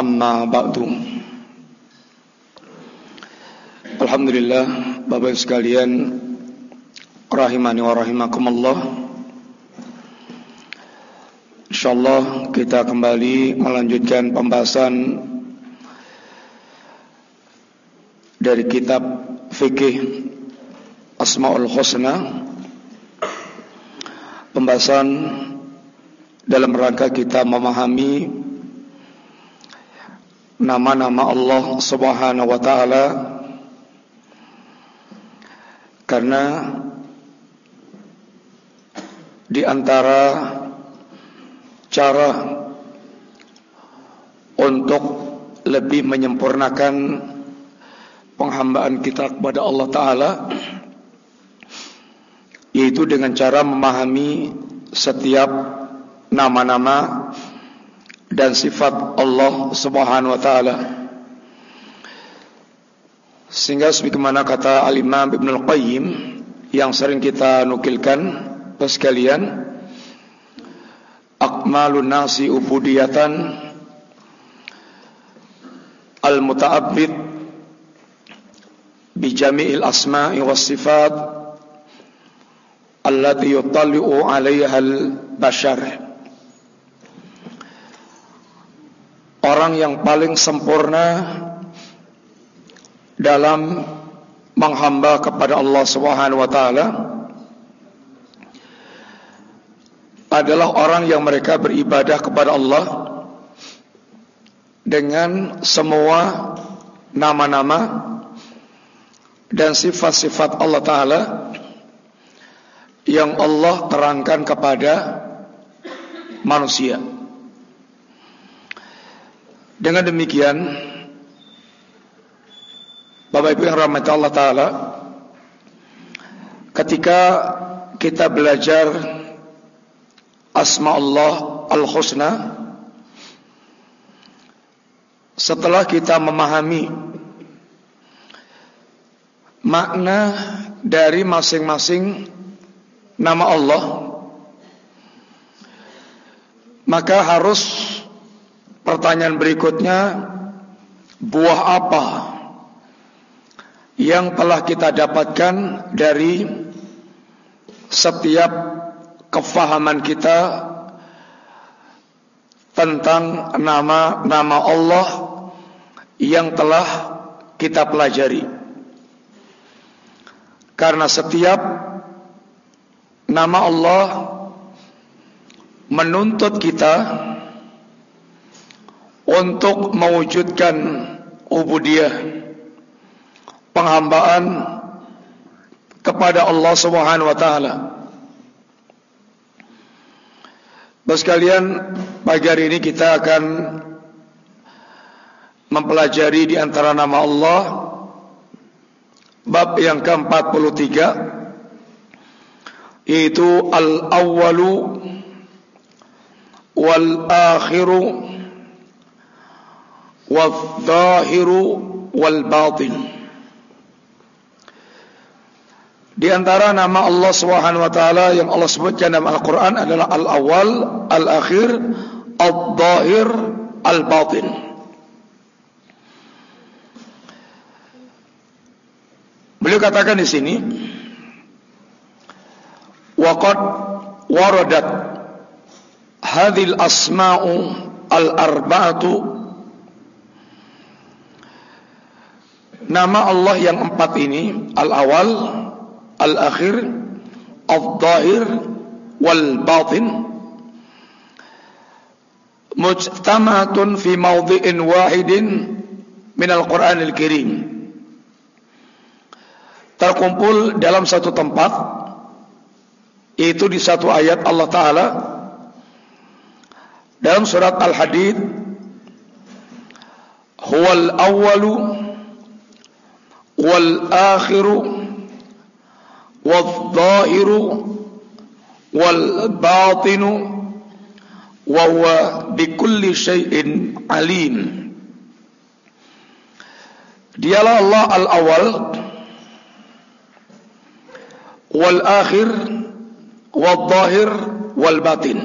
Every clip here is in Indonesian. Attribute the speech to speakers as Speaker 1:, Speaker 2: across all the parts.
Speaker 1: Amma ba'du. Alhamdulillah Bapak sekalian Rahimani wa rahimakumullah. InsyaAllah kita kembali melanjutkan pembahasan Dari kitab Fikih Asma'ul Husna. Pembahasan dalam rangka kita memahami Nama-nama Allah subhanahu wa ta'ala. Karena di antara cara untuk lebih menyempurnakan penghambaan kita kepada Allah Ta'ala Yaitu dengan cara memahami setiap nama-nama dan sifat Allah Subhanahu Wa Ta'ala. Sehingga sebagaimana kata Al-Imam Ibn Al-Qayyim yang sering kita nukilkan sekalian akmalun nasi ubudiyatan al-muta'abbid bi jami'il asma'i was sifat allati yutalli'u 'alayha al-bashar orang yang paling sempurna dalam menghamba kepada Allah Subhanahu wa taala adalah orang yang mereka beribadah kepada Allah dengan semua nama-nama dan sifat-sifat Allah taala yang Allah terangkan kepada manusia. Dengan demikian Bapak Ibu yang rahmat Allah Ta'ala Ketika kita belajar Asma Allah Al-Husna Setelah kita memahami Makna dari masing-masing Nama Allah Maka harus Pertanyaan berikutnya Buah apa yang telah kita dapatkan dari setiap kefahaman kita tentang nama-nama Allah yang telah kita pelajari. Karena setiap nama Allah menuntut kita untuk mewujudkan ubudiyah penghambaan kepada Allah Subhanahu wa taala. Sekalian pagi hari ini kita akan mempelajari di antara nama Allah bab yang ke-43 yaitu al-awwalu wal akhiru wal zahiru wal batin. Di antara nama Allah Subhanahu wa taala yang Allah sebutkan dalam Al-Qur'an adalah Al-Awwal, Al-Akhir, Al-Dhahir, Al-Batin. Beliau katakan di sini Waqad waradat hadhil asma'u al-arba'atu Nama Allah yang empat ini Al-Awal al-akhir al-zahir wal-batin mujtamatun fi mawdhi'in wahidin min al-Qur'an al-Karim terkumpul dalam satu tempat itu di satu ayat Allah Ta'ala dalam surat Al-Hadid huwal awwalu wal batinu wa huwa bikulli syai'in alim Dialah Allah al-awwal wal akhir wal zahir wal batin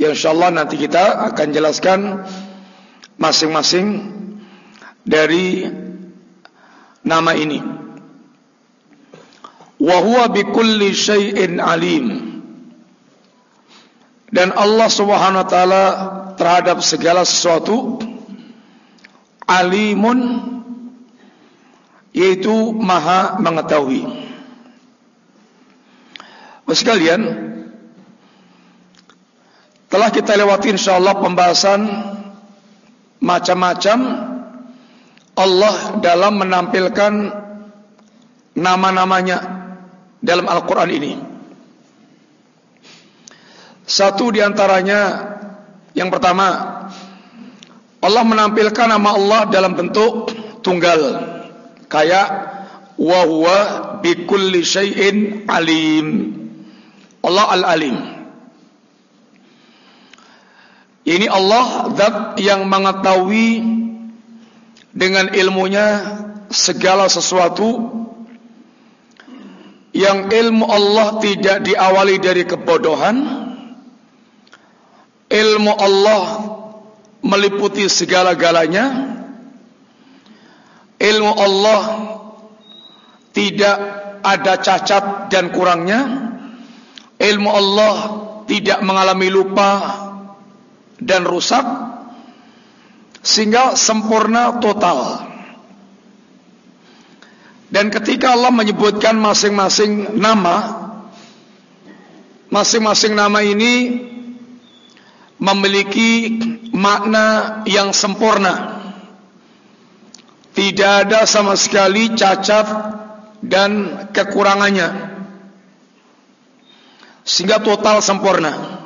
Speaker 1: yang insyaallah nanti kita akan jelaskan masing-masing dari nama ini. Wa huwa bikulli syai'in alim. Dan Allah Subhanahu wa taala terhadap segala sesuatu alimun yaitu maha mengetahui. Sekalian, telah kita lewati insyaallah pembahasan macam-macam Allah dalam menampilkan nama-namanya dalam Al-Quran ini. Satu di antaranya yang pertama Allah menampilkan nama Allah dalam bentuk tunggal kayak wa huwa bikulli syai'in alim. Allah al-alim. Ini Allah zat yang mengetahui dengan ilmunya segala sesuatu yang ilmu Allah tidak diawali dari kebodohan ilmu Allah meliputi segala-galanya ilmu Allah tidak ada cacat dan kurangnya ilmu Allah tidak mengalami lupa dan rusak sehingga sempurna total. Dan ketika Allah menyebutkan masing-masing nama, masing-masing nama ini memiliki makna yang sempurna. Tidak ada sama sekali cacat dan kekurangannya. Sehingga total sempurna.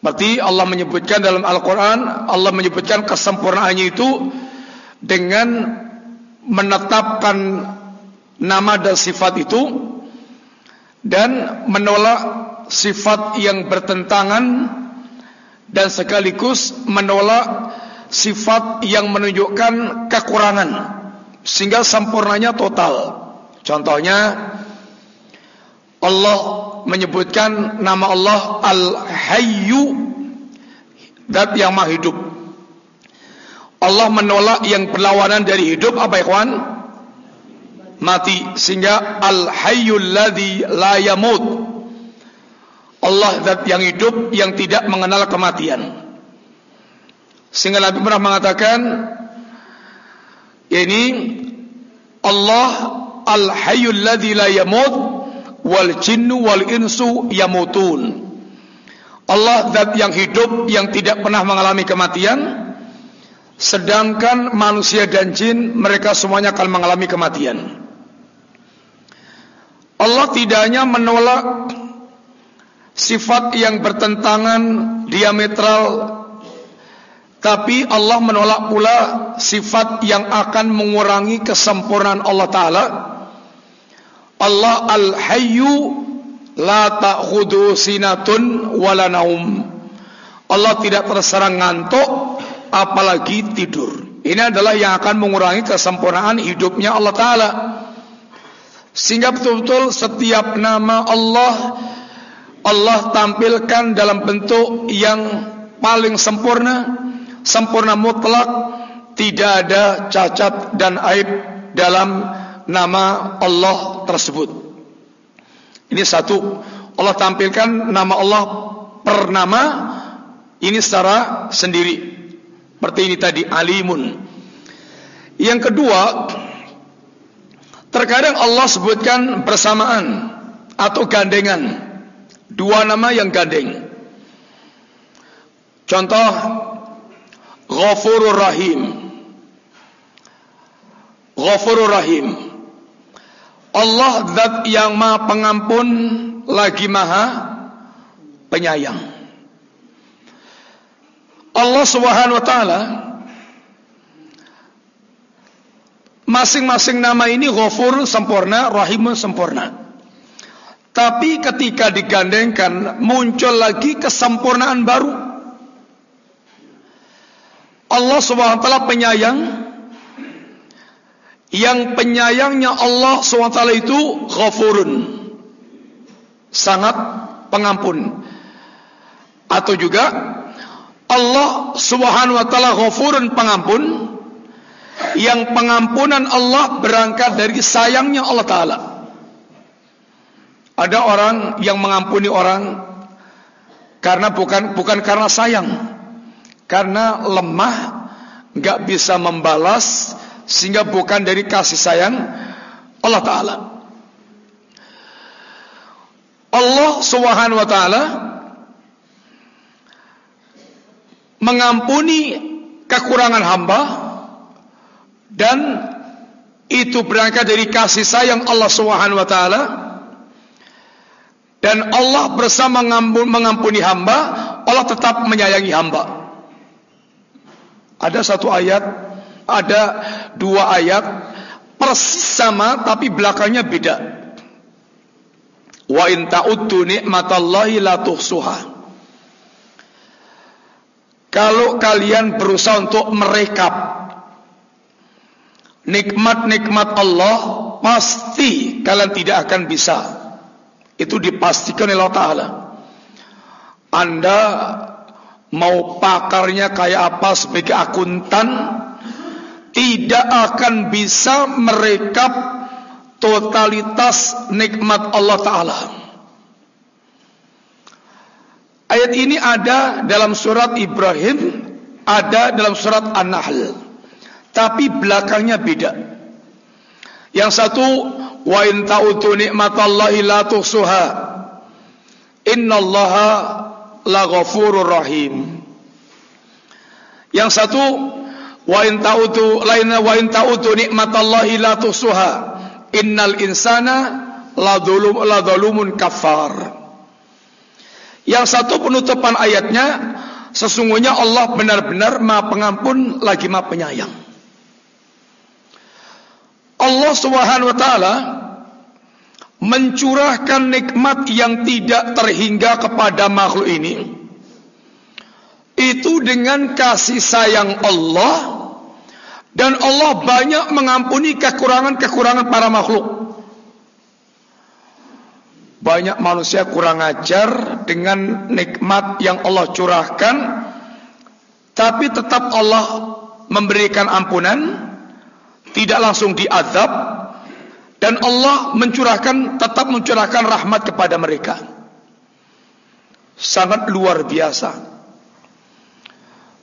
Speaker 1: Berarti Allah menyebutkan dalam Al-Quran Allah menyebutkan kesempurnaannya itu Dengan Menetapkan Nama dan sifat itu Dan menolak Sifat yang bertentangan Dan sekaligus Menolak Sifat yang menunjukkan Kekurangan Sehingga sempurnanya total. Contohnya Allah menyebutkan nama Allah Al-Hayyu Dat yang maha hidup. Allah menolak yang berlawanan dari hidup Apa ikhwan? Mati. Sehingga Al-Hayyul ladhi la yamud Allah dat yang hidup Yang tidak mengenal kematian. Sehingga Nabi pernah mengatakan Ini Allah Al-Hayyul ladhi la yamud wal jinnu wal insu yamutun. Allah zat yang hidup yang tidak pernah mengalami kematian sedangkan manusia dan jin mereka semuanya akan mengalami kematian. Allah tidak hanya menolak sifat yang bertentangan diametral tapi Allah menolak pula sifat yang akan mengurangi kesempurnaan Allah taala Allah Al-Hayyu la ta'khudhu sinatun wala naum. Allah tidak terserang ngantuk apalagi tidur. Ini adalah yang akan mengurangi kesempurnaan hidupnya Allah taala. Sehingga betul-betul setiap nama Allah Allah tampilkan dalam bentuk yang paling sempurna, sempurna mutlak, tidak ada cacat dan aib dalam nama Allah tersebut. Ini satu. Allah tampilkan nama Allah per nama ini secara sendiri. Seperti ini tadi alimun. Yang kedua, terkadang Allah sebutkan bersamaan atau gandengan. Dua nama yang gandeng. Contoh Ghafurur Rahim. Ghafurur Rahim. Allah zat yang maha pengampun lagi maha penyayang. Allah Subhanahu wa taala masing-masing nama ini Ghafur sempurna, Rahim sempurna. Tapi ketika digandengkan muncul lagi kesempurnaan baru. Allah Subhanahu wa taala penyayang yang penyayangnya Allah SWT itu ghafurun. Sangat pengampun. Atau juga Allah Subhanahu wa taala ghafurun pengampun. Yang pengampunan Allah berangkat dari sayangnya Allah taala. Ada orang yang mengampuni orang karena bukan bukan karena sayang. Karena lemah enggak bisa membalas sehingga bukan dari kasih sayang Allah taala. Allah Subhanahu wa taala mengampuni kekurangan hamba dan itu berangkat dari kasih sayang Allah Subhanahu wa taala dan Allah bersama mengampuni hamba Allah tetap menyayangi hamba ada satu ayat ada dua ayat persis sama tapi belakangnya beda. Wa in ta'uddu nikmatallahi la tuhsuha. Kalau kalian berusaha untuk merekap nikmat-nikmat Allah, pasti kalian tidak akan bisa. Itu dipastikan oleh Allah Ta'ala. Anda mau pakarnya kayak apa sebagai akuntan, tidak akan bisa merekap totalitas nikmat Allah Ta'ala. Ayat ini ada dalam surat Ibrahim, ada dalam surat An-Nahl. Tapi belakangnya beda. Yang satu, wa in ta'utu nikmatallahi la tuhsuha. Innallaha la ghafurur rahim. Yang satu, wa in ta'utu laina wa in ta'utu nikmatallahi la tusuha innal insana la dzulum la dzalumun kafar yang satu penutupan ayatnya sesungguhnya Allah benar-benar Maha Pengampun lagi Maha Penyayang. Allah Subhanahu wa taala mencurahkan nikmat yang tidak terhingga kepada makhluk ini itu dengan kasih sayang Allah dan Allah banyak mengampuni kekurangan-kekurangan para makhluk. Banyak manusia kurang ajar dengan nikmat yang Allah curahkan, tapi tetap Allah memberikan ampunan, tidak langsung diazab, dan Allah mencurahkan tetap mencurahkan rahmat kepada mereka. Sangat luar biasa.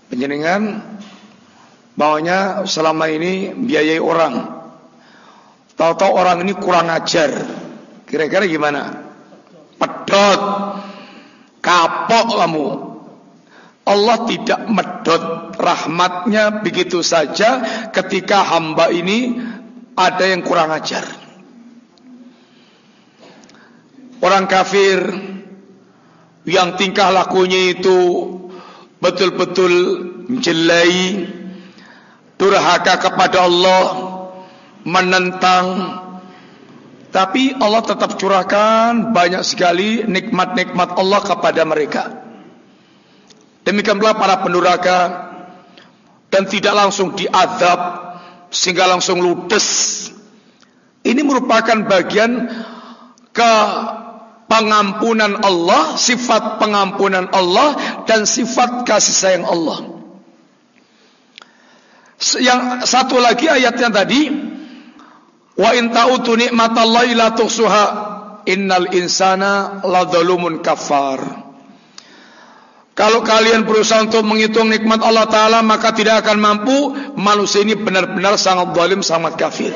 Speaker 1: Penjenengan Bawanya selama ini biayai orang. Tahu-tahu orang ini kurang ajar. Kira-kira gimana? Pedot. Kapok kamu. Allah tidak medot rahmatnya begitu saja ketika hamba ini ada yang kurang ajar. Orang kafir yang tingkah lakunya itu betul-betul menjelai durhaka kepada Allah, menentang tapi Allah tetap curahkan banyak sekali nikmat-nikmat Allah kepada mereka. Demikian pula para pendurhaka dan tidak langsung diadab sehingga langsung ludes. Ini merupakan bagian ke pengampunan Allah, sifat pengampunan Allah dan sifat kasih sayang Allah. Yang satu lagi ayatnya tadi wa in ta'utu nikmatallahi la tuhsuha innal insana ladzalumun kafar. Kalau kalian berusaha untuk menghitung nikmat Allah Ta'ala Maka tidak akan mampu Manusia ini benar-benar sangat zalim, sangat kafir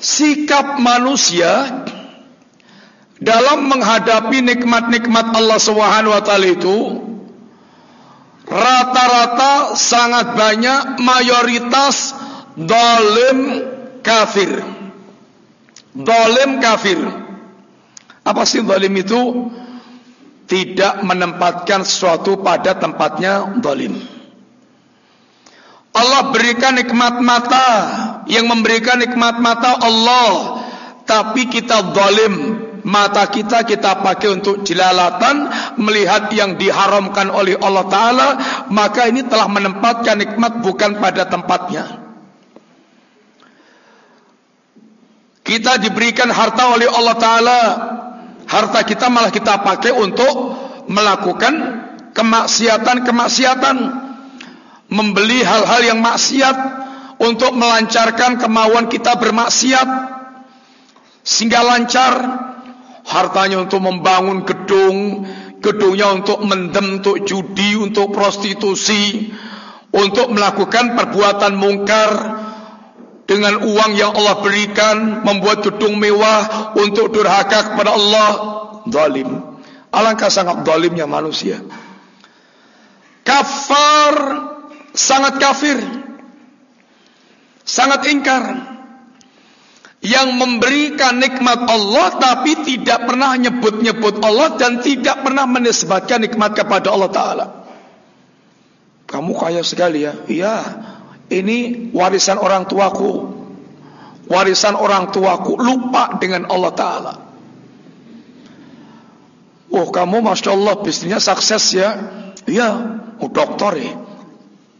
Speaker 1: Sikap manusia Dalam menghadapi nikmat-nikmat Allah SWT itu rata-rata sangat banyak mayoritas dolim kafir. Dolim kafir. Apa sih dolim itu? tidak menempatkan sesuatu pada tempatnya zalim. Allah berikan nikmat mata yang memberikan nikmat mata Allah tapi kita zalim mata kita kita pakai untuk jelalatan melihat yang diharamkan oleh Allah taala maka ini telah menempatkan nikmat bukan pada tempatnya. Kita diberikan harta oleh Allah taala harta kita malah kita pakai untuk melakukan kemaksiatan-kemaksiatan membeli hal-hal yang maksiat untuk melancarkan kemauan kita bermaksiat sehingga lancar hartanya untuk membangun gedung gedungnya untuk mendem untuk judi untuk prostitusi untuk melakukan perbuatan mungkar dengan uang yang Allah berikan membuat gedung mewah untuk durhaka kepada Allah. Zalim. Alangkah sangat zalimnya manusia. Kafar sangat kafir, sangat ingkar, yang memberikan nikmat Allah tapi tidak pernah nyebut-nyebut Allah dan tidak pernah menisbatkan nikmat kepada Allah Taala. Kamu kaya sekali ya? Iya. Ini warisan orang tuaku. Warisan orang tuaku lupa dengan Allah Taala. Oh kamu masya Allah bisnisnya sukses ya? Iya. Oh dokter ya.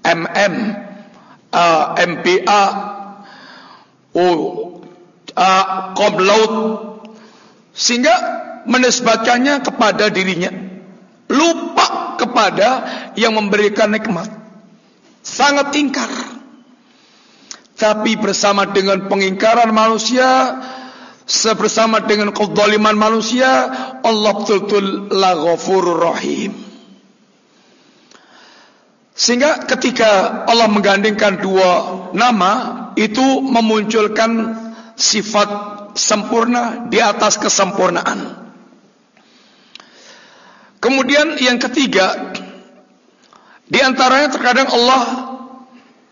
Speaker 1: MM, uh, MPA, oh, uh, Komlaut, sehingga menisbatkannya kepada dirinya, lupa kepada yang memberikan nikmat, sangat ingkar. Tapi bersama dengan pengingkaran manusia, bersama dengan kezaliman manusia, Allah betul-betul la rahim. Sehingga ketika Allah menggandingkan dua nama itu memunculkan sifat sempurna di atas kesempurnaan. Kemudian yang ketiga di antaranya terkadang Allah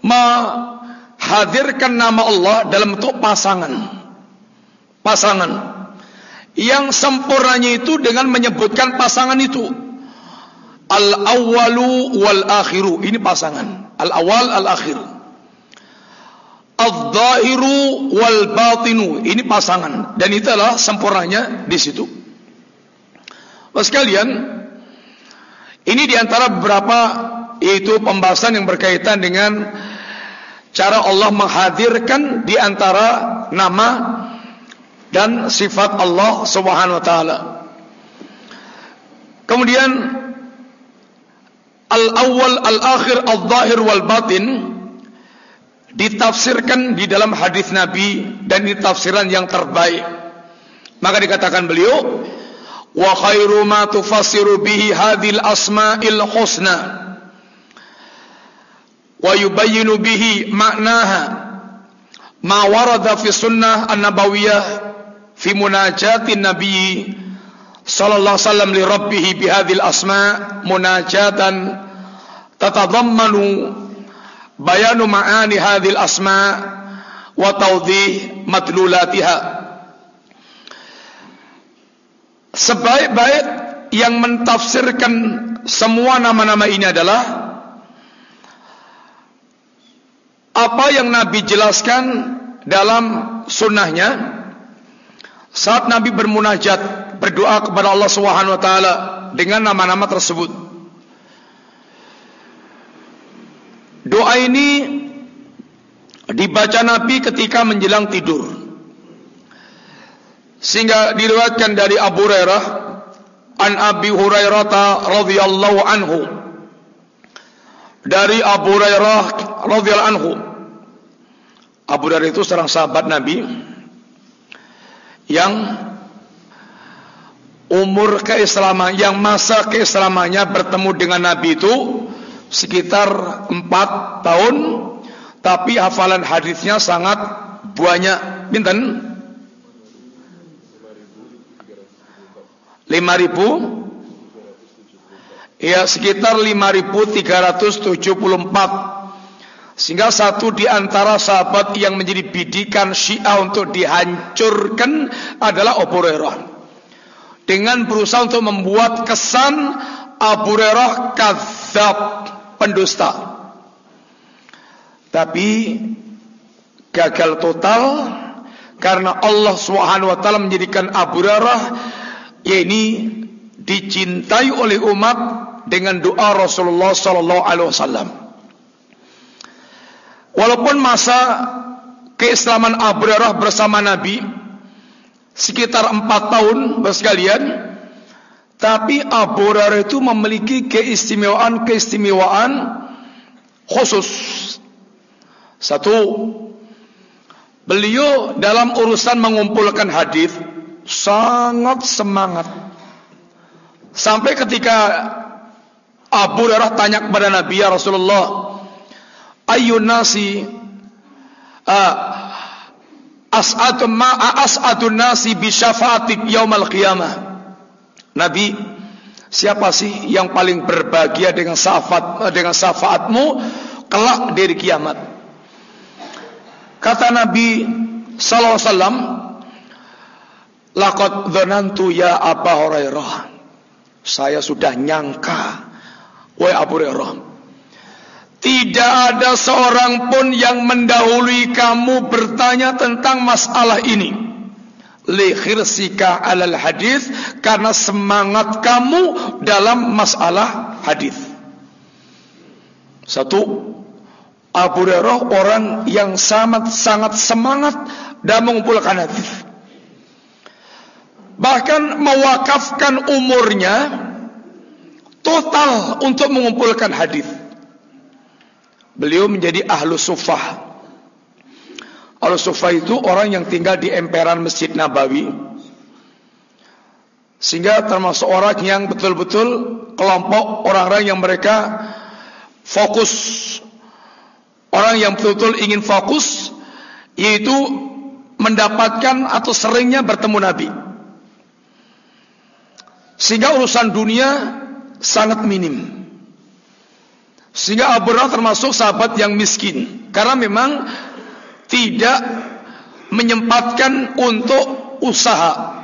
Speaker 1: menghadirkan nama Allah dalam bentuk pasangan. Pasangan yang sempurnanya itu dengan menyebutkan pasangan itu Al-awwalu wal akhiru. Ini pasangan. Al-awwal al-akhir. Al-zahiru wal batinu. Ini pasangan. Dan itulah sempurnanya di situ. Bapak sekalian, ini di antara beberapa yaitu pembahasan yang berkaitan dengan cara Allah menghadirkan di antara nama dan sifat Allah Subhanahu wa taala. Kemudian al-awwal, al-akhir, al-zahir wal batin ditafsirkan di dalam hadis Nabi dan ini tafsiran yang terbaik. Maka dikatakan beliau, wa khairu ma tufassiru bihi hadhil asma'il husna wa yubayyinu bihi ma'naha ma warada fi sunnah an-nabawiyah fi munajatin nabiyyi sallallahu alaihi wasallam li rabbih bi hadhil asma munajatan tatadammanu bayanu ma'ani hadhil asma wa tawdih madlulatiha sebaik-baik yang mentafsirkan semua nama-nama ini adalah apa yang Nabi jelaskan dalam sunnahnya saat Nabi bermunajat berdoa kepada Allah Subhanahu wa taala dengan nama-nama tersebut. Doa ini dibaca Nabi ketika menjelang tidur. Sehingga diriwayatkan dari Abu Hurairah an Abi Hurairah radhiyallahu anhu dari Abu Hurairah radhiyallahu anhu Abu Hurairah itu seorang sahabat Nabi yang umur keislaman yang masa keislamannya bertemu dengan Nabi itu sekitar empat tahun tapi hafalan hadisnya sangat banyak. Lima ribu? Ya sekitar lima ribu tiga ratus tujuh puluh empat. Sehingga satu di antara sahabat yang menjadi bidikan Syiah untuk dihancurkan adalah Abu Hurairah. Dengan berusaha untuk membuat kesan Abu Hurairah kadzab, pendusta. Tapi gagal total karena Allah Subhanahu wa taala menjadikan Abu Hurairah yakni dicintai oleh umat dengan doa Rasulullah sallallahu alaihi wasallam. Walaupun masa keislaman Abu Hurairah bersama Nabi sekitar empat tahun bersekalian, tapi Abu Hurairah itu memiliki keistimewaan-keistimewaan khusus. Satu, beliau dalam urusan mengumpulkan hadis sangat semangat. Sampai ketika Abu Hurairah tanya kepada Nabi ya Rasulullah, "Ayyun nasi uh, as'atu ma as'atun nasi bi syafaatik yaumal qiyamah?" Nabi, siapa sih yang paling berbahagia dengan syafaat dengan syafaatmu kelak dari kiamat? Kata Nabi sallallahu alaihi wasallam, "Laqad dzanantu ya Abu Hurairah." Saya sudah nyangka, wahai Abu Hurairah, tidak ada seorang pun yang mendahului kamu bertanya tentang masalah ini likhirsika alal hadis karena semangat kamu dalam masalah hadis. Satu, Abu Hurairah orang yang sangat sangat semangat dalam mengumpulkan hadis. Bahkan mewakafkan umurnya total untuk mengumpulkan hadis. Beliau menjadi ahlu sufah Al-Sufa itu orang yang tinggal di emperan Masjid Nabawi. Sehingga termasuk orang yang betul-betul kelompok orang-orang yang mereka fokus. Orang yang betul-betul ingin fokus Yaitu mendapatkan atau seringnya bertemu Nabi. Sehingga urusan dunia sangat minim. Sehingga Abu termasuk sahabat yang miskin. Karena memang tidak menyempatkan untuk usaha.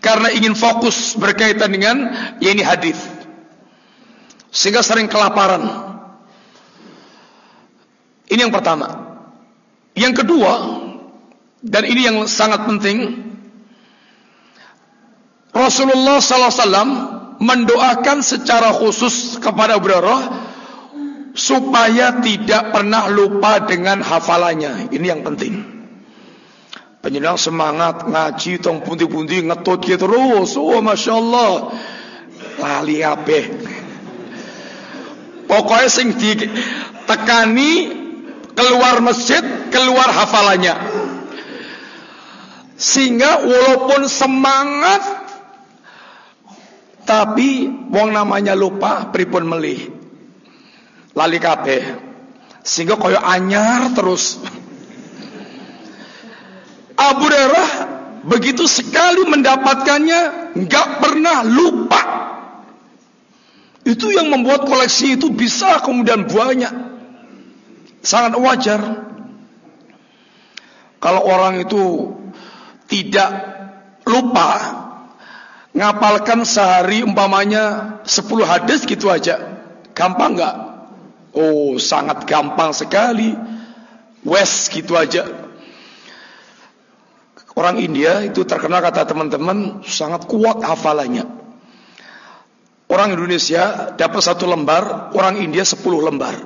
Speaker 1: Karena ingin fokus berkaitan dengan ya ini hadis. Sehingga sering kelaparan. Ini yang pertama. Yang kedua dan ini yang sangat penting Rasulullah SAW mendoakan secara khusus kepada Hurairah supaya tidak pernah lupa dengan hafalannya. Ini yang penting. Penjenang semangat ngaji tong pundi-pundi ngetut dia terus. Oh masya Allah. Lali ape. Pokoknya sing di tekani keluar masjid, keluar hafalannya. Sehingga walaupun semangat tapi wong namanya lupa pripun melih lali kabeh. Sehingga koyo anyar terus. Abu Hurairah begitu sekali mendapatkannya nggak pernah lupa. Itu yang membuat koleksi itu bisa kemudian banyak. Sangat wajar. Kalau orang itu tidak lupa ngapalkan sehari umpamanya 10 hadis gitu aja. Gampang nggak Oh, sangat gampang sekali. West gitu aja. Orang India itu terkenal kata teman-teman sangat kuat hafalannya. Orang Indonesia dapat satu lembar, orang India sepuluh lembar.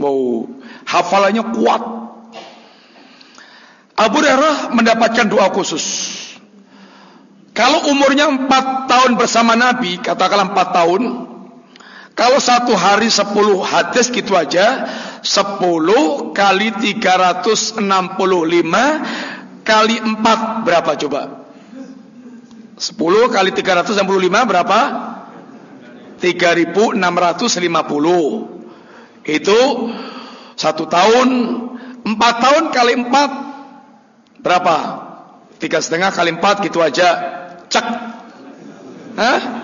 Speaker 1: Wow, hafalannya kuat. Abu Hurairah mendapatkan doa khusus. Kalau umurnya empat tahun bersama Nabi, katakanlah empat tahun, kalau satu hari sepuluh hadis gitu aja, sepuluh kali tiga ratus enam puluh lima kali empat berapa coba? Sepuluh kali tiga ratus enam puluh lima berapa? Tiga ribu enam ratus lima puluh. Itu satu tahun, empat tahun kali empat berapa? Tiga setengah kali empat gitu aja, cek. Hah?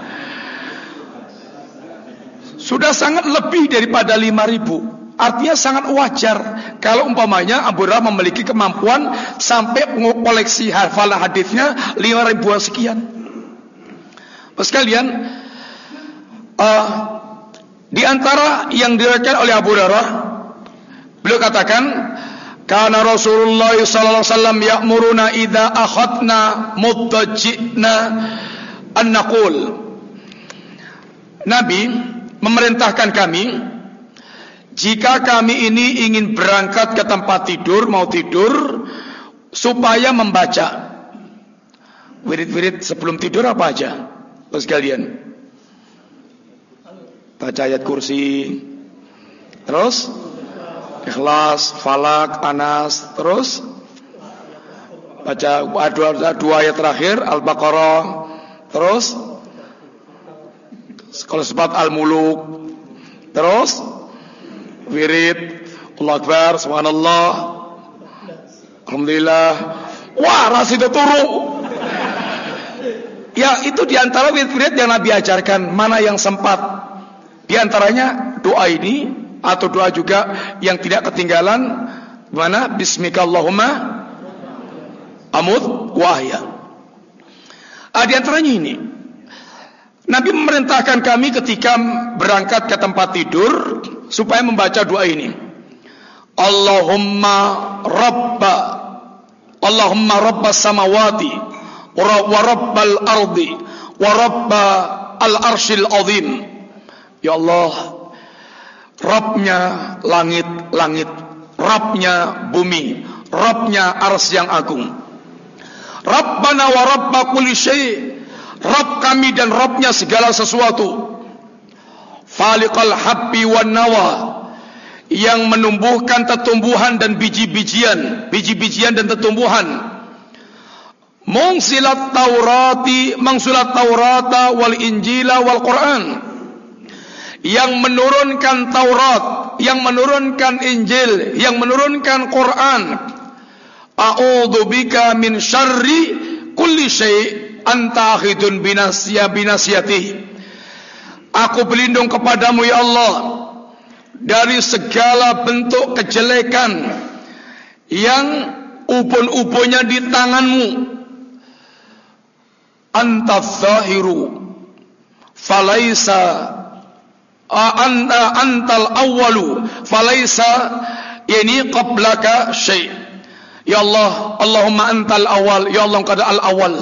Speaker 1: Sudah sangat lebih daripada 5000 artinya sangat wajar kalau umpamanya Abu Hurairah memiliki kemampuan sampai koleksi hafalan hadisnya 5000 sekian Sekalian, uh, di antara yang diriwayatkan oleh Abu Hurairah, beliau katakan, karena Rasulullah sallallahu alaihi wasallam ya'muruna idza akhadna muttajina an naqul. Nabi memerintahkan kami jika kami ini ingin berangkat ke tempat tidur, mau tidur supaya membaca. Wirid-wirid sebelum tidur apa aja? Terus kalian baca ayat kursi, terus? Ikhlas, falak, anas, terus? Baca dua, dua ayat terakhir al-baqarah, terus kalau sempat al-muluk, terus? Wirid, Allah Akbar, subhanallah, alhamdulillah, wah rasidu turu. Ya itu di antara wirid-wirid yang Nabi ajarkan. Mana yang sempat? Di antaranya doa ini Atau doa juga yang tidak ketinggalan. Mana? Bismillahirrahmanirrahim Amud wahya. Ah, Di antaranya ini Nabi memerintahkan kami ketika berangkat ke tempat tidur Supaya membaca doa ini. Allahumma Rabba Allahumma Rabba samawati wa rabbal ardi wa rabba al arshil azim. Ya Allah Rabbnya langit-langit Rabbnya bumi Rabbnya ars yang agung. Rabbana wa rabba kulli syai Rabb kami dan Rabbnya segala sesuatu Faliqal habbi wan nawa yang menumbuhkan tetumbuhan dan biji-bijian, biji-bijian dan tetumbuhan Mungsilat Taurati, mangsulat Taurata wal Injila wal Quran. Yang menurunkan Taurat, yang menurunkan Injil, yang menurunkan Quran. A'udzu bika min syarri kulli syai' anta akhidun binasya binasiyati. Aku berlindung kepadamu ya Allah dari segala bentuk kejelekan yang ubun-ubunnya di tanganmu. Anta zahiru falaisa anta antal awwalu falaisa yani qablaka syai. Ya Allah Allahumma antal awal ya Allah engkau al awal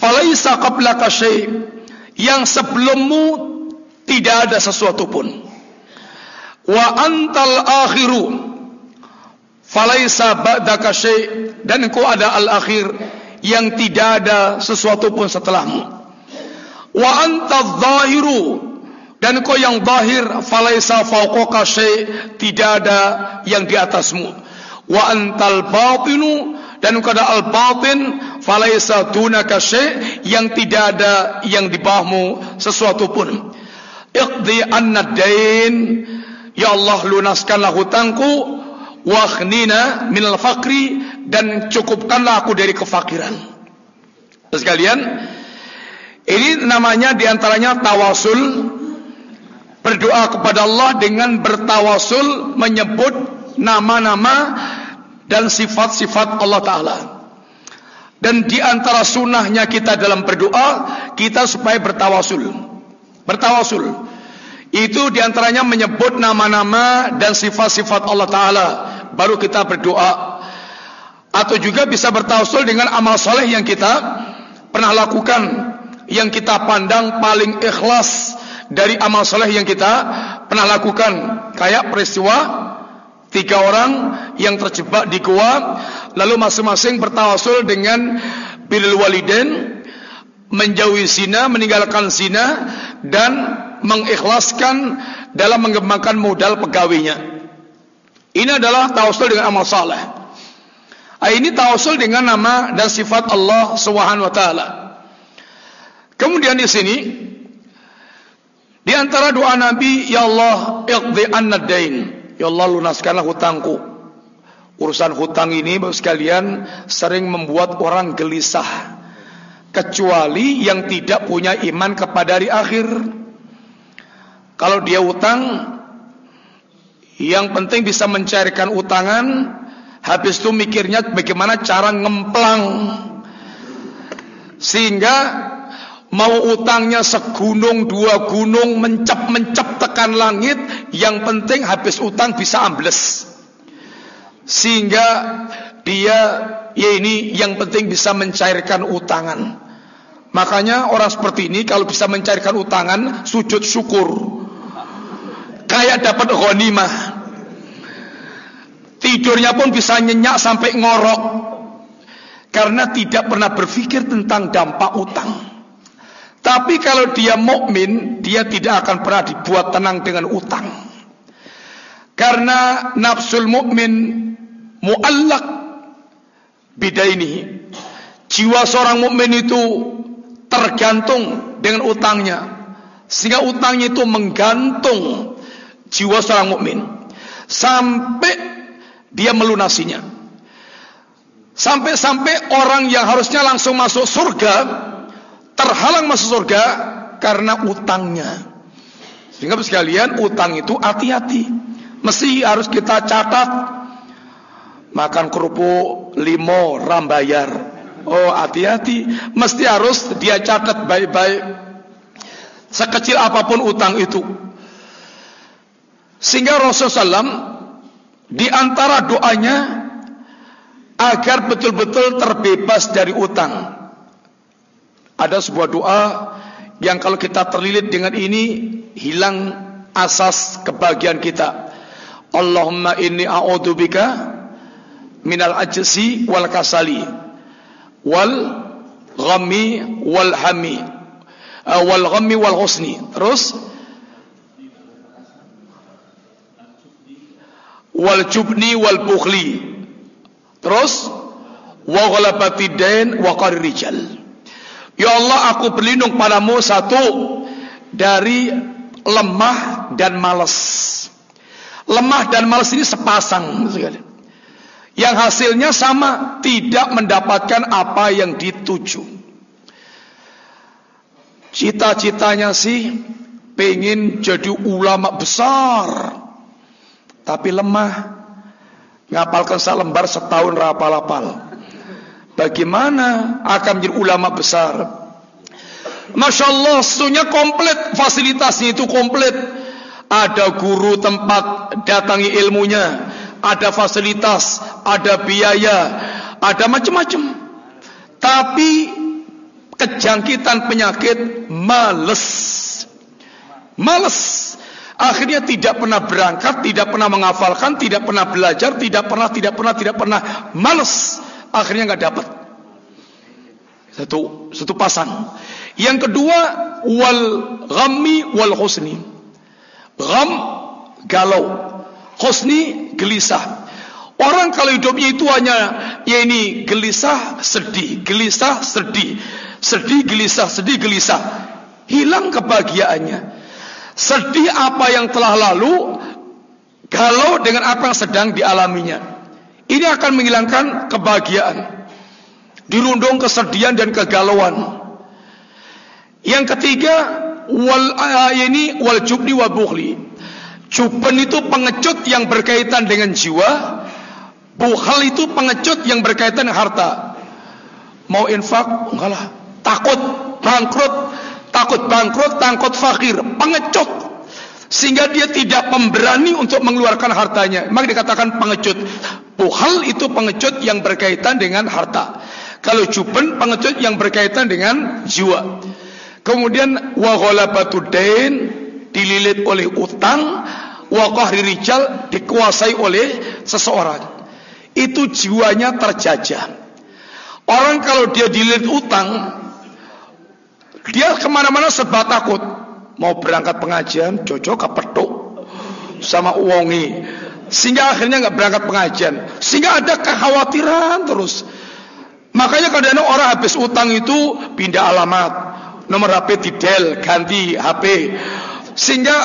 Speaker 1: falaisa qablaka syai. Yang sebelummu tidak ada sesuatu pun. Wa antal akhiru. Falaisa ba'daka syai. Dan engkau ada al akhir yang tidak ada sesuatu pun setelahmu. Wa anta zahiru. Dan kau yang zahir falaisa fawqaka syai. Tidak ada yang di atasmu. Wa antal batinu. Dan kau ada al batin falaisa dunaka syai yang tidak ada yang di bawahmu sesuatu pun. Iqdi anna dain ya Allah lunaskanlah hutangku wakhnina minal fakri dan cukupkanlah aku dari kefakiran. Sekalian, ini namanya diantaranya tawasul berdoa kepada Allah dengan bertawasul menyebut nama-nama dan sifat-sifat Allah Taala. Dan di antara sunnahnya kita dalam berdoa kita supaya bertawasul, bertawasul. Itu diantaranya menyebut nama-nama dan sifat-sifat Allah Taala. Baru kita berdoa. Atau juga bisa bertausul dengan amal soleh yang kita pernah lakukan. Yang kita pandang paling ikhlas dari amal soleh yang kita pernah lakukan. Kayak peristiwa tiga orang yang terjebak di gua lalu masing-masing bertawasul dengan bilil waliden menjauhi zina meninggalkan zina dan mengikhlaskan dalam mengembangkan modal pegawainya ini adalah tawasul dengan amal saleh. Ah, ini tawasul dengan nama dan sifat Allah Subhanahu wa taala. Kemudian di sini di antara doa Nabi, ya Allah, iqdi anna dain. Ya Allah lunaskanlah hutangku. Urusan hutang ini Bapak sekalian sering membuat orang gelisah kecuali yang tidak punya iman kepada hari akhir. Kalau dia hutang yang penting bisa mencairkan utangan, habis itu mikirnya bagaimana cara ngemplang. Sehingga Mau utangnya segunung dua gunung mencap-mencap tekan langit, yang penting habis utang bisa ambles. Sehingga dia ya ini yang penting bisa mencairkan utangan. Makanya orang seperti ini kalau bisa mencairkan utangan sujud syukur. Kayak dapat ghanimah. Tidurnya pun bisa nyenyak sampai ngorok. Karena tidak pernah berpikir tentang dampak utang. Tapi kalau dia mukmin, dia tidak akan pernah dibuat tenang dengan utang. Karena nafsul mukmin muallak bidaini. Jiwa seorang mukmin itu tergantung dengan utangnya. Sehingga utangnya itu menggantung jiwa seorang mukmin sampai dia melunasinya. Sampai-sampai orang yang harusnya langsung masuk surga terhalang masuk surga karena utangnya. Sehingga sekalian utang itu hati-hati. Mesti harus kita catat. Makan kerupuk limo rambayar. Oh hati-hati. Mesti harus dia catat baik-baik. Sekecil apa pun utang itu. Sehingga Rasulullah SAW di antara doanya agar betul-betul terbebas dari utang. Ada sebuah doa yang kalau kita terlilit dengan ini hilang asas kebahagiaan kita. Allahumma inni a'udzubika minal ajsi wal kasali wal ghammi wal hami uh, wal ghammi wal husni. Terus wal jubni wal bukhli. Terus wa ghalabati dain wa qarir Ya Allah aku berlindung padamu satu dari lemah dan malas. Lemah dan malas ini sepasang Yang hasilnya sama, tidak mendapatkan apa yang dituju. Cita-citanya sih pengen jadi ulama besar. Tapi lemah. Ngapalkan selembar setahun rapal-rapal. Bagaimana akan menjadi ulama besar? Masya Allah, semuanya komplit, fasilitasnya itu komplit. Ada guru tempat datangi ilmunya, ada fasilitas, ada biaya, ada macam-macam. Tapi kejangkitan penyakit males. Males. Akhirnya tidak pernah berangkat, tidak pernah menghafalkan, tidak pernah belajar, tidak pernah, tidak pernah, tidak pernah, males akhirnya nggak dapat. Satu satu pasang. Yang kedua wal ghammi wal husni. Gham galau, husni gelisah. Orang kalau hidupnya itu hanya ya ini gelisah, sedih, gelisah, sedih, sedih, gelisah, sedih, gelisah, hilang kebahagiaannya. Sedih apa yang telah lalu, galau dengan apa yang sedang dialaminya. Ini akan menghilangkan kebahagiaan. Dirundung kesedihan dan kegalauan. Yang ketiga, wal uh, ini wal jubni wa bukhli. Juban itu pengecut yang berkaitan dengan jiwa, bukhal itu pengecut yang berkaitan dengan harta. Mau infak, enggak lah. Takut bangkrut, takut bangkrut, takut fakir, pengecut sehingga dia tidak pemberani untuk mengeluarkan hartanya. Maka dikatakan pengecut. Puhal itu pengecut yang berkaitan dengan harta. Kalau juben pengecut yang berkaitan dengan jiwa. Kemudian wa dain dililit oleh utang, wa qahri rijal dikuasai oleh seseorang. Itu jiwanya terjajah. Orang kalau dia dililit utang, dia ke mana-mana serba takut mau berangkat pengajian cocok kepetuk sama uongi sehingga akhirnya nggak berangkat pengajian. Sehingga ada kekhawatiran terus. Makanya kadang orang habis utang itu pindah alamat. Nomor HP tidel ganti HP sehingga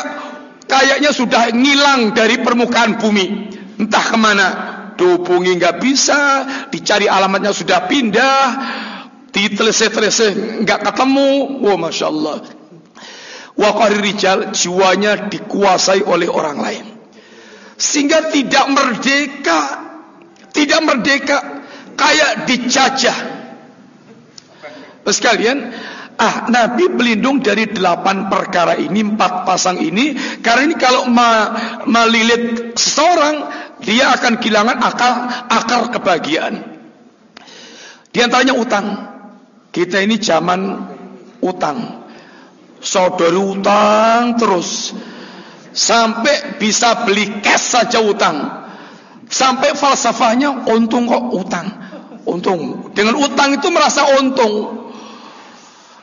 Speaker 1: kayaknya sudah ngilang dari permukaan bumi. Entah ke mana. Dihubungi nggak bisa dicari alamatnya sudah pindah ditelese-telese nggak ketemu. Wow masya Allah Wakari rijal jiwanya dikuasai oleh orang lain. Sehingga tidak merdeka. Tidak merdeka. Kayak dijajah. Sekalian, Ah, Nabi berlindung dari delapan perkara ini, empat pasang ini, karena ini kalau ma melilit seseorang, dia akan kehilangan akal, akar kebahagiaan. Di antaranya utang. Kita ini zaman utang. Saudari utang terus. Sampai bisa beli cash saja utang. Sampai falsafahnya untung kok utang. Untung. Dengan utang itu merasa untung.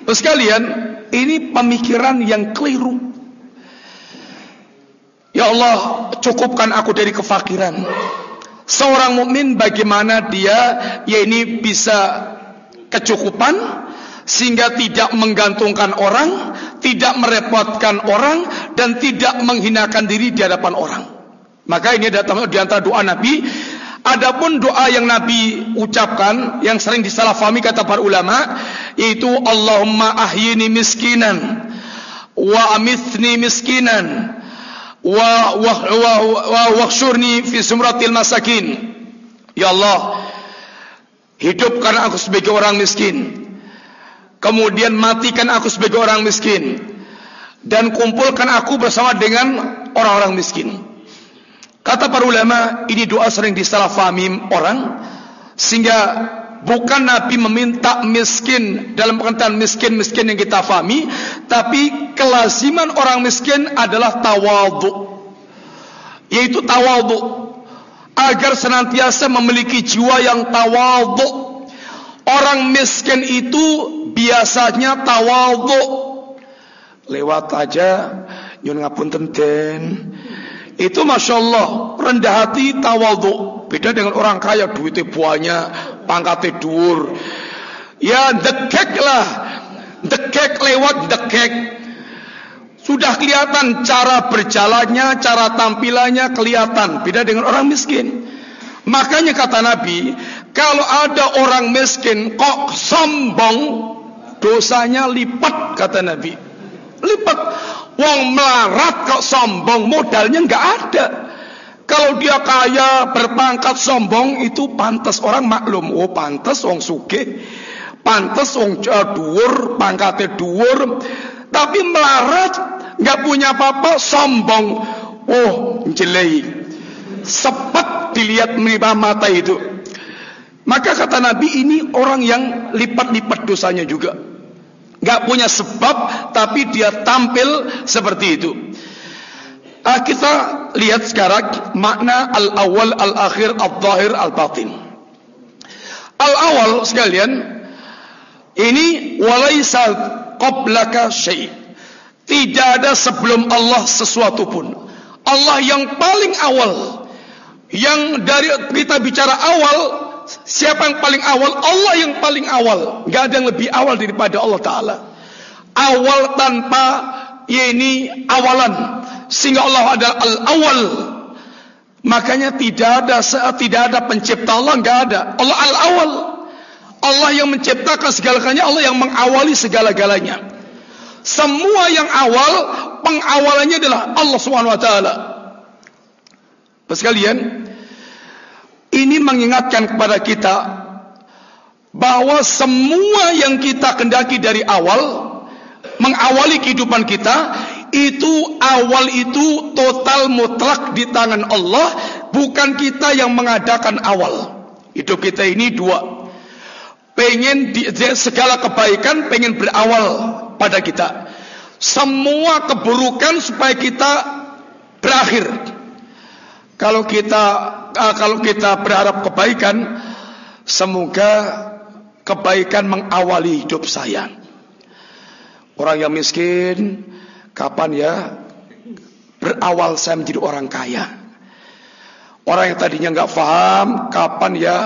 Speaker 1: Terus kalian, ini pemikiran yang keliru. Ya Allah, cukupkan aku dari kefakiran. Seorang mukmin bagaimana dia ya ini bisa kecukupan sehingga tidak menggantungkan orang, tidak merepotkan orang dan tidak menghinakan diri di hadapan orang. Maka ini datang di antara doa Nabi Adapun doa yang Nabi ucapkan yang sering disalahfahami kata para ulama yaitu Allahumma ahyini miskinan wa amithni miskinan wa wa wa, wa wahsyurni fi sumratil masakin. Ya Allah, hidupkan aku sebagai orang miskin. Kemudian matikan aku sebagai orang miskin dan kumpulkan aku bersama dengan orang-orang miskin. Kata para ulama, ini doa sering disalahfahami orang sehingga bukan Nabi meminta miskin dalam pengertian miskin-miskin yang kita fahami, tapi kelaziman orang miskin adalah tawadhu. Yaitu tawadhu agar senantiasa memiliki jiwa yang tawadhu. Orang miskin itu biasanya tawadhu. Lewat aja nyun ngapunten den itu masya Allah rendah hati tawadhu. Beda dengan orang kaya duitnya banyak, pangkatnya dur. Ya dekek lah, dekek lewat dekek. Sudah kelihatan cara berjalannya, cara tampilannya kelihatan. Beda dengan orang miskin. Makanya kata Nabi, kalau ada orang miskin kok sombong, dosanya lipat kata Nabi. Lipat. Wong melarat kok sombong, modalnya nggak ada. Kalau dia kaya, berpangkat sombong itu pantas orang maklum. Oh pantas wong suge, pantas wong uh, dhuwur, pangkatnya dhuwur. Tapi melarat, nggak punya apa-apa, sombong. Oh jelei. Sepet dilihat menimpa mata itu. Maka kata Nabi ini orang yang lipat-lipat dosanya juga. Gak punya sebab tapi dia tampil seperti itu. Uh, kita lihat sekarang makna al-awwal, al-akhir, al-zahir, al-batin. Al-awwal sekalian ini walaisa qablaka syai. Tidak ada sebelum Allah sesuatu pun. Allah yang paling awal. Yang dari kita bicara awal Siapa yang paling awal? Allah yang paling awal. Gak ada yang lebih awal daripada Allah Ta'ala. Awal tanpa ini awalan. Sehingga Allah adalah al-awal. Makanya tidak ada tidak ada pencipta Allah nggak ada. Allah al-awal. Allah yang menciptakan segala-galanya, Allah yang mengawali segala-galanya. Semua yang awal, pengawalannya adalah Allah Subhanahu wa taala. Ini mengingatkan kepada kita bahwa semua yang kita kendaki dari awal mengawali kehidupan kita itu awal itu total mutlak di tangan Allah bukan kita yang mengadakan awal. Hidup kita ini dua. Pengen di, segala kebaikan pengen berawal pada kita. Semua keburukan supaya kita berakhir. Kalau kita uh, kalau kita berharap kebaikan, semoga kebaikan mengawali hidup saya. Orang yang miskin, kapan ya berawal saya menjadi orang kaya? Orang yang tadinya nggak faham, kapan ya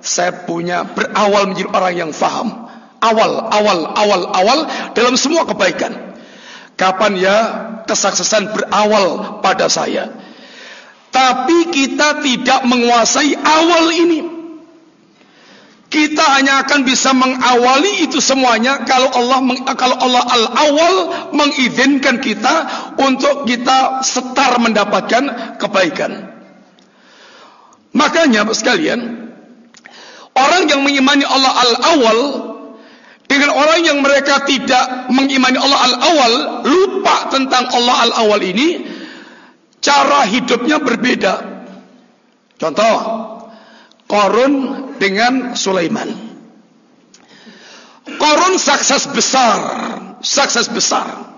Speaker 1: saya punya berawal menjadi orang yang faham? Awal, awal, awal, awal dalam semua kebaikan. Kapan ya kesuksesan berawal pada saya? Tapi kita tidak menguasai awal ini. Kita hanya akan bisa mengawali itu semuanya kalau Allah kalau Allah al-awal mengizinkan kita untuk kita setar mendapatkan kebaikan. Makanya sekalian, orang yang mengimani Allah al-awal dengan orang yang mereka tidak mengimani Allah al-awal, lupa tentang Allah al-awal ini, cara hidupnya berbeda. Contoh, Korun dengan Sulaiman. Korun sukses besar, sukses besar.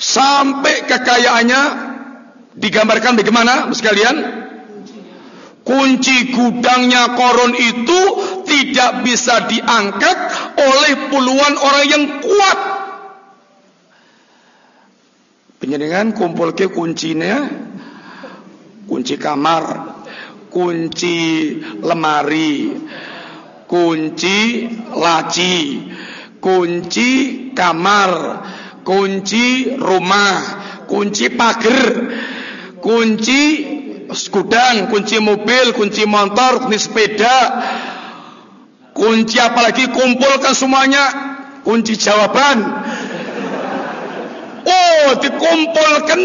Speaker 1: Sampai kekayaannya digambarkan bagaimana, sekalian? Kunci gudangnya koron itu tidak bisa diangkat oleh puluhan orang yang kuat. Penjaringan kumpul ke kuncinya, kunci kamar, kunci lemari, kunci laci, kunci kamar, kunci rumah, kunci pagar, kunci gudang, kunci mobil, kunci motor, kunci sepeda, kunci apalagi kumpulkan semuanya, kunci jawaban. Oh, dikumpulkan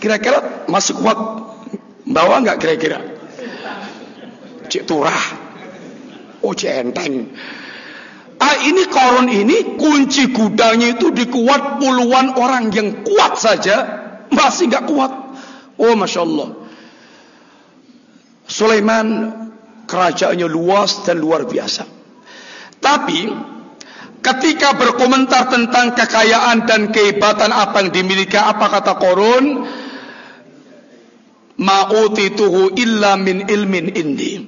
Speaker 1: kira-kira masih kuat bawa nggak kira-kira? Cik turah. Oh, cik enteng. Ah, ini koron ini kunci gudangnya itu dikuat puluhan orang yang kuat saja masih nggak kuat. Oh, masya Allah. Sulaiman kerajaannya luas dan luar biasa. Tapi ketika berkomentar tentang kekayaan dan kehebatan apa yang dimiliki apa kata Korun? Ma'utituhu illa min ilmin indi.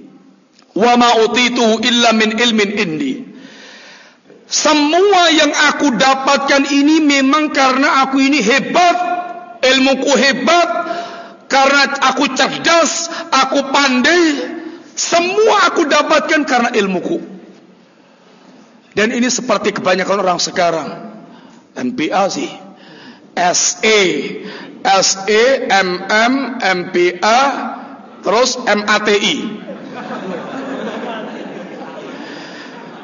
Speaker 1: Wa ma'utituhu illa min ilmin indi. Semua yang aku dapatkan ini memang karena aku ini hebat ilmuku hebat karena aku cerdas, aku pandai, semua aku dapatkan karena ilmuku. Dan ini seperti kebanyakan orang sekarang. MPA sih. SE, SE, MM, MPA, terus MATI.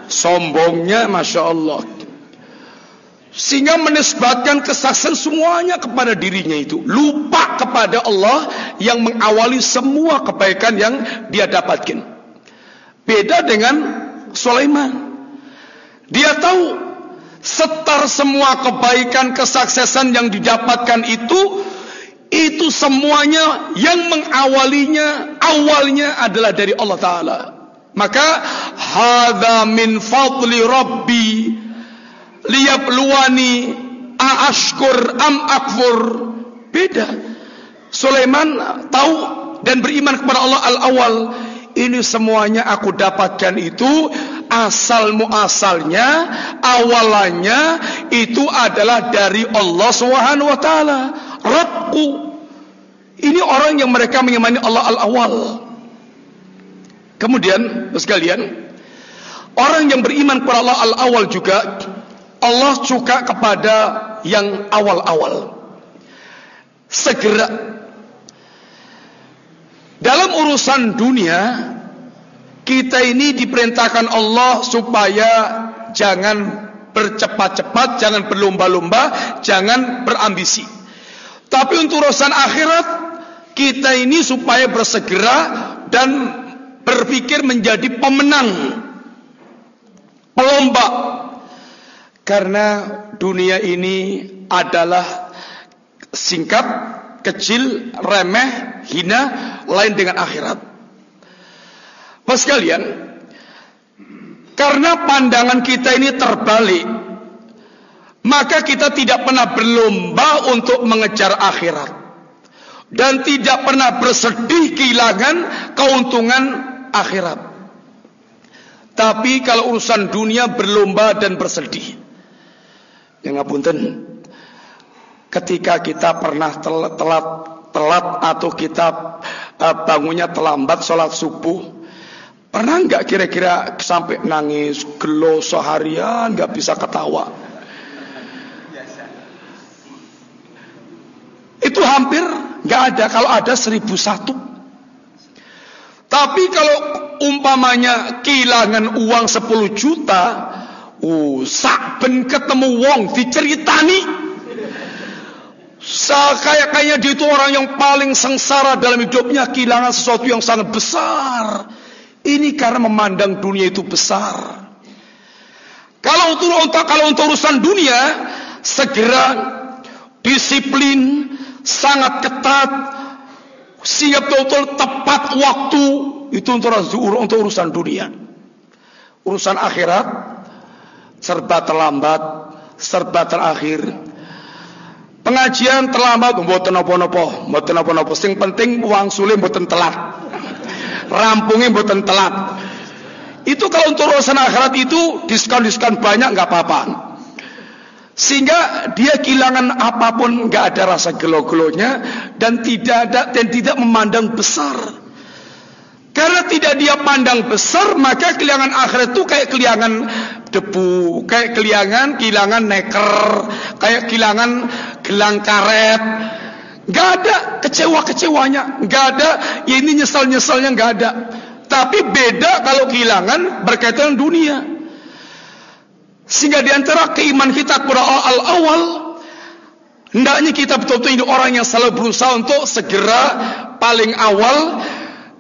Speaker 1: Sombongnya Masya Allah sehingga menisbatkan kesaksian semuanya kepada dirinya itu lupa kepada Allah yang mengawali semua kebaikan yang dia dapatkan beda dengan Sulaiman dia tahu setar semua kebaikan kesuksesan yang didapatkan itu itu semuanya yang mengawalinya awalnya adalah dari Allah taala. Maka hadza min fadli rabbi liyabluwani aashkur am akfur. Beda. Sulaiman tahu dan beriman kepada Allah al-awwal. Ini semuanya aku dapatkan itu asal muasalnya awalannya itu adalah dari Allah Subhanahu wa taala ini orang yang mereka mengimani Allah al-awwal kemudian sekalian orang yang beriman kepada Allah al-awwal juga Allah suka kepada yang awal-awal. Segera. Dalam urusan dunia, kita ini diperintahkan Allah supaya jangan bercepat-cepat, jangan berlomba-lomba, jangan berambisi. Tapi untuk urusan akhirat, kita ini supaya bersegera dan berpikir menjadi pemenang. Pelomba karena dunia ini adalah singkat, kecil, remeh, hina, lain dengan akhirat. Pas kalian, karena pandangan kita ini terbalik, maka kita tidak pernah berlomba untuk mengejar akhirat. Dan tidak pernah bersedih kehilangan keuntungan akhirat. Tapi kalau urusan dunia berlomba dan bersedih. Yang ngapunten ketika kita pernah telat telat, telat atau kita uh, bangunnya terlambat sholat subuh pernah nggak kira-kira sampai nangis gelo seharian nggak bisa ketawa itu hampir nggak ada kalau ada seribu satu tapi kalau umpamanya kehilangan uang 10 juta Oh, ben ketemu wong diceritani. Kayak kayaknya dia itu orang yang paling sengsara dalam hidupnya kehilangan sesuatu yang sangat besar. Ini karena memandang dunia itu besar. Kalau untuk kalau untuk urusan dunia segera disiplin sangat ketat siap betul tepat waktu itu untuk untuk urusan dunia. Urusan akhirat serba terlambat, serba terakhir. Pengajian terlambat mboten napa-napa, mboten napa-napa. Sing penting uang sulim mboten telat. Rampungnya mboten telat. Itu kalau untuk urusan akhirat itu diskon-diskon banyak nggak apa-apa. Sehingga dia kehilangan apa pun nggak ada rasa gelo-gelonya dan tidak ada dan tidak memandang besar. Karena tidak dia pandang besar, maka kehilangan akhirat itu kayak kehilangan debu, kayak kehilangan kehilangan neker, kayak kehilangan gelang karet. Gak ada kecewa-kecewanya, gak ada ya ini nyesal-nyesalnya gak ada. Tapi beda kalau kehilangan berkaitan dunia. Sehingga di antara keiman kita kepada al-awal, hendaknya kita betul-betul ini orang yang selalu berusaha untuk segera paling awal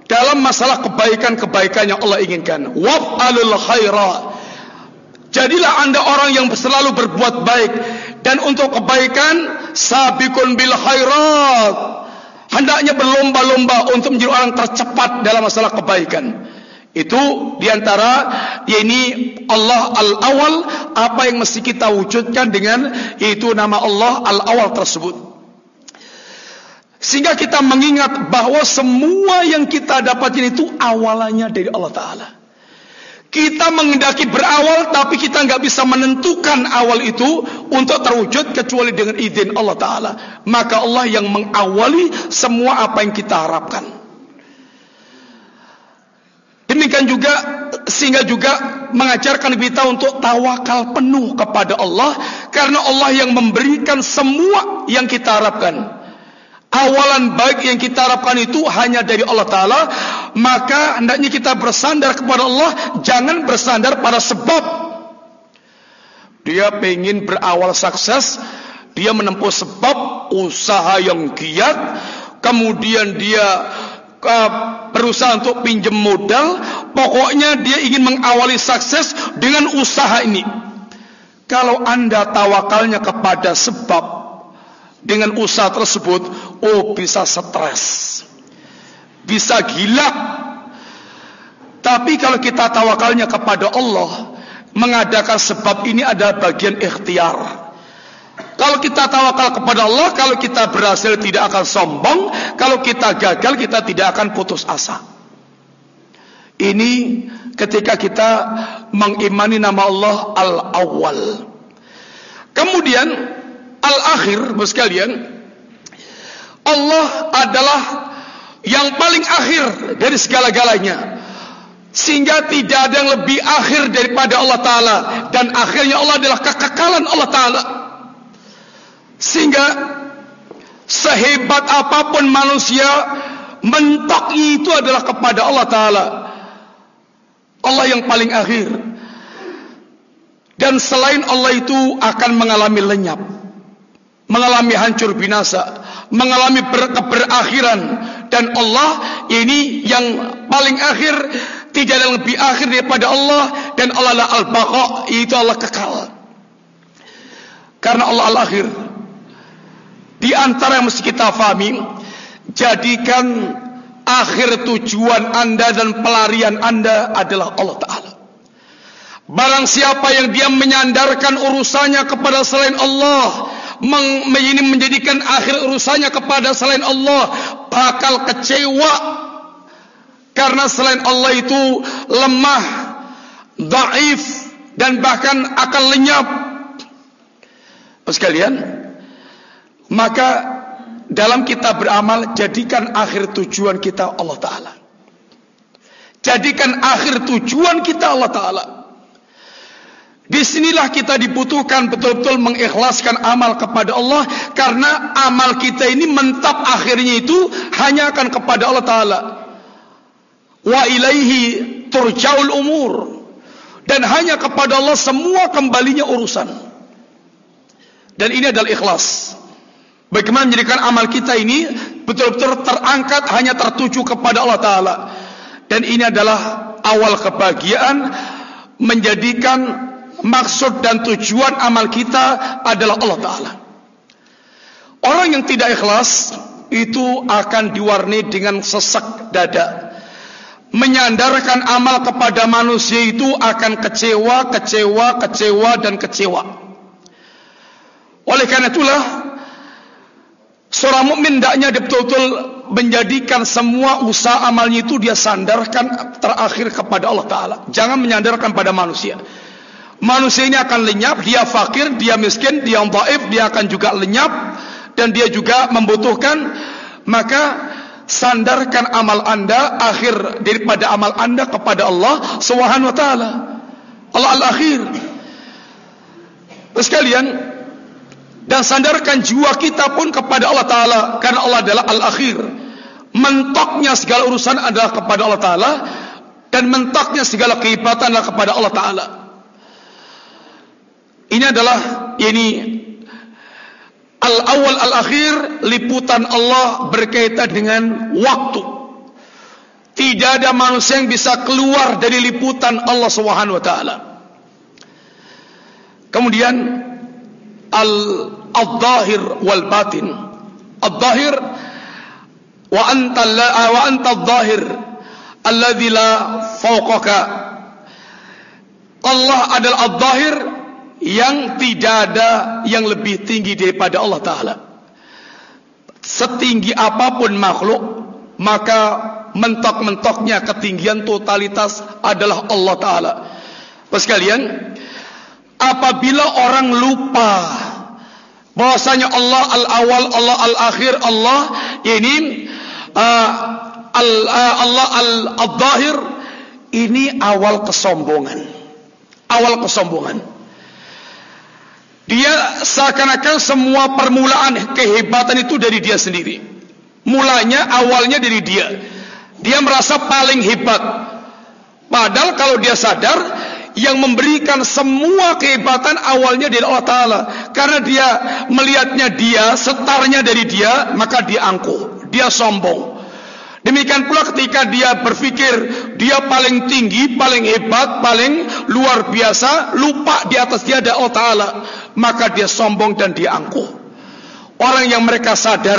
Speaker 1: dalam masalah kebaikan-kebaikan yang Allah inginkan. Waf'alul khaira. Jadilah anda orang yang selalu berbuat baik dan untuk kebaikan sabikun bil khairat hendaknya berlomba-lomba untuk menjadi orang tercepat dalam masalah kebaikan. Itu di antara ya ini Allah al-awal apa yang mesti kita wujudkan dengan itu nama Allah al-awal tersebut. Sehingga kita mengingat bahawa semua yang kita dapatkan itu awalannya dari Allah Ta'ala. Kita mengendaki berawal tapi kita nggak bisa menentukan awal itu untuk terwujud kecuali dengan izin Allah Taala. Maka Allah yang mengawali semua apa yang kita harapkan. Demikian juga sehingga juga mengajarkan kita untuk tawakal penuh kepada Allah karena Allah yang memberikan semua yang kita harapkan. Awalan baik yang kita harapkan itu hanya dari Allah Ta'ala Maka hendaknya kita bersandar kepada Allah Jangan bersandar pada sebab. Dia ingin berawal sukses Dia menempuh sebab usaha yang giat Kemudian dia uh, berusaha untuk pinjam modal Pokoknya dia ingin mengawali sukses dengan usaha ini. Kalau anda tawakalnya kepada sebab dengan usaha tersebut oh bisa stres bisa gila. Tapi kalau kita tawakalnya kepada Allah mengadakan sebab ini adalah bagian ikhtiar. Kalau kita tawakal kepada Allah kalau kita berhasil tidak akan sombong kalau kita gagal kita tidak akan putus asa. Ini ketika kita mengimani nama Allah al-awwal. Kemudian al-akhir sekalian Allah adalah yang paling akhir dari segala-galanya. Sehingga tidak ada yang lebih akhir daripada Allah Ta'ala. Dan akhirnya Allah adalah kekekalan Allah Ta'ala. Sehingga sehebat apapun manusia mentok itu adalah kepada Allah Ta'ala. Allah yang paling akhir. Dan selain Allah itu akan mengalami lenyap. Mengalami hancur binasa, mengalami ber keberakhiran dan Allah ini yang paling akhir tidak ada lebih akhir daripada Allah dan Allah adalah al-baqa itu Allah kekal. Karena Allah al-akhir. Di antara yang mesti kita fahami jadikan akhir tujuan anda dan pelarian anda adalah Allah Ta'ala. Barang siapa yang dia menyandarkan urusannya kepada selain Allah ini menjadikan akhir urusannya kepada selain Allah bakal kecewa karena selain Allah itu lemah daif dan bahkan akan lenyap. Sekalian maka dalam kita beramal jadikan akhir tujuan kita Allah Ta'ala. Jadikan akhir tujuan kita Allah Ta'ala Di sinilah kita dibutuhkan betul-betul mengikhlaskan amal kepada Allah karena amal kita ini mentap akhirnya itu hanya akan kepada Allah taala. Wa ilaihi turja'ul umur. Dan hanya kepada Allah semua kembalinya urusan. Dan ini adalah ikhlas. Bagaimana menjadikan amal kita ini betul-betul terangkat hanya tertuju kepada Allah taala. Dan ini adalah awal kebahagiaan menjadikan maksud dan tujuan amal kita adalah Allah Ta'ala. Orang yang tidak ikhlas itu akan diwarnai dengan sesak dada. Menyandarkan amal kepada manusia itu akan kecewa, kecewa, kecewa dan kecewa. Oleh karena itulah seorang mukmin hendaknya betul-betul menjadikan semua usaha amalnya itu dia sandarkan terakhir kepada Allah Taala. Jangan menyandarkan pada manusia. Manusia ini akan lenyap, dia fakir, dia miskin, dia dhaif, dia akan juga lenyap dan dia juga membutuhkan maka sandarkan amal anda akhir daripada amal anda kepada Allah Subhanahu wa taala. Allah al-akhir. Sekalian dan sandarkan jiwa kita pun kepada Allah taala karena Allah adalah al-akhir. Mentoknya segala urusan adalah kepada Allah taala dan mentoknya segala kehebatan adalah kepada Allah taala. Ini adalah ini al-awwal al-akhir liputan Allah berkaitan dengan waktu. Tidak ada manusia yang bisa keluar dari liputan Allah Subhanahu wa taala. Kemudian al-dhahir wal batin. Al-dhahir wa anta la wa anta al-dhahir alladhi la fawqaka. Allah adalah al-dhahir yang tidak ada yang lebih tinggi daripada Allah Ta'ala. Setinggi apapun makhluk maka mentok-mentoknya ketinggian totalitas adalah Allah Ta'ala. Sekalian apabila orang lupa bahwasanya Allah al-awal Allah al-akhir Allah ini uh, al, uh, Allah al-zahir ini awal kesombongan. Awal kesombongan dia seakan-akan semua permulaan kehebatan itu dari dia sendiri. Mulanya awalnya dari dia. Dia merasa paling hebat. Padahal kalau dia sadar yang memberikan semua kehebatan awalnya dari Allah Taala. Karena dia melihatnya dia, setarnya dari dia, maka dia angkuh, dia sombong. Demikian pula ketika dia berpikir dia paling tinggi, paling hebat, paling luar biasa, lupa di atas dia ada Allah Ta'ala. Maka dia sombong dan dia angkuh. Orang yang mereka sadar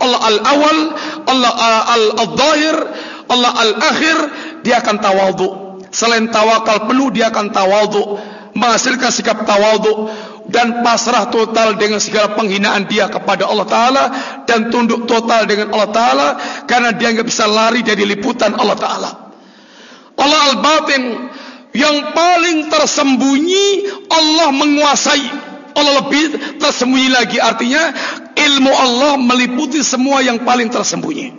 Speaker 1: Allah Al-Awal, Allah Al-Zahir, Allah Al-Akhir, dia akan tawadhu. Selain tawakal penuh, dia akan tawadhu. Menghasilkan sikap tawadhu dan pasrah total dengan segala penghinaan dia kepada Allah Taala dan tunduk total dengan Allah Taala karena dia nggak bisa lari dari liputan Allah Taala. Allah al batin yang paling tersembunyi Allah menguasai. Allah lebih tersembunyi lagi artinya ilmu Allah meliputi semua yang paling tersembunyi.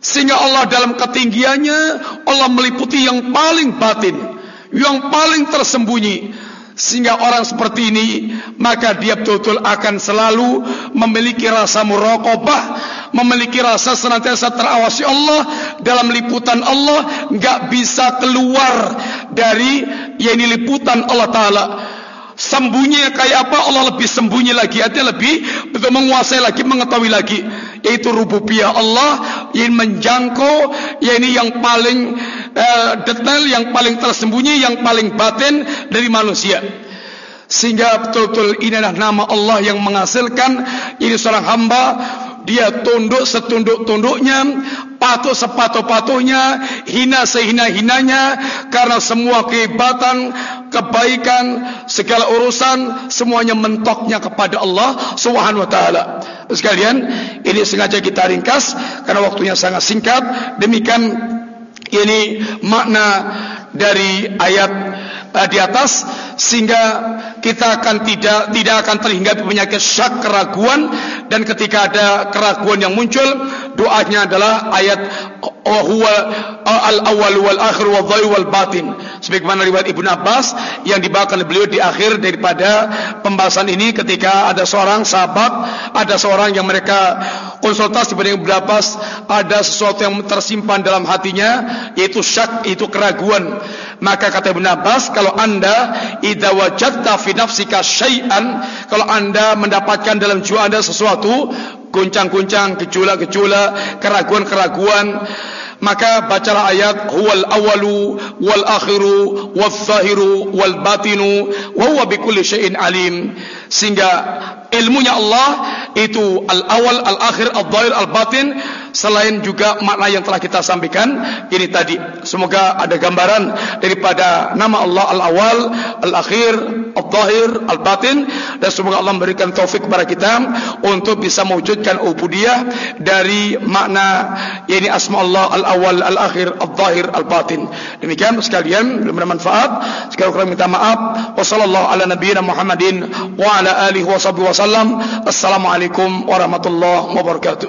Speaker 1: Sehingga Allah dalam ketinggiannya Allah meliputi yang paling batin, yang paling tersembunyi sehingga orang seperti ini maka dia betul-betul akan selalu memiliki rasa muraqabah memiliki rasa senantiasa terawasi Allah dalam liputan Allah enggak bisa keluar dari yakni liputan Allah taala sembunyi kayak apa? Allah lebih sembunyi lagi. Artinya lebih betul menguasai lagi mengetahui lagi. Yaitu rububiyah Allah yang menjangkau yakni yang paling uh, detail yang paling tersembunyi yang paling batin dari manusia. Sehingga betul-betul ini adalah nama Allah yang menghasilkan. Ini seorang hamba dia tunduk setunduk-tunduknya patuh sepatuh-patuhnya hina sehina-hinanya karena semua kehebatan kebaikan segala urusan semuanya mentoknya kepada Allah Subhanahu wa taala. Sekalian ini sengaja kita ringkas karena waktunya sangat singkat. Demikian ini makna dari ayat uh, di atas sehingga kita akan tidak tidak akan terhinggapi penyakit syak keraguan. Dan ketika ada keraguan yang muncul doanya adalah ayat wa huwa al awwal wal akhir wal dhahir wal batin. Sebagaimana riwayat Ibnu Abbas yang dibawakan beliau di akhir daripada pembahasan ini ketika ada seorang sahabat ada seorang yang mereka konsultasi kepada Ibnu Abbas ada sesuatu yang tersimpan dalam hatinya yaitu syak itu keraguan. Maka kata Ibnu Abbas kalau anda idza wajadta fi nafsika syai'an kalau anda mendapatkan dalam jiwa anda sesuatu guncang-guncang gejolak-gejolak keraguan-keraguan maka bacalah ayat huwal awalu wal akhiru wal zahiru wal batinu wa huwa bikulli syai'in alim. Sehingga ilmunya Allah itu al-awal, al-akhir, al-zahir, al-batin selain juga makna yang telah kita sampaikan. Ini tadi semoga ada gambaran daripada nama Allah al-awal, al-akhir, al-zahir, al-batin dan semoga Allah memberikan taufik kepada kita untuk bisa mewujudkan ubudiyah dari makna ini asma Allah al-awal, al-akhir, al-zahir, al-batin. Demikian sekalian mudah manfaat. Sekali lagi minta maaf. Wasallallahu ala nabiyina Muhammadin wa ala alihi وسلم. السلام عليكم ورحمة الله وبركاته.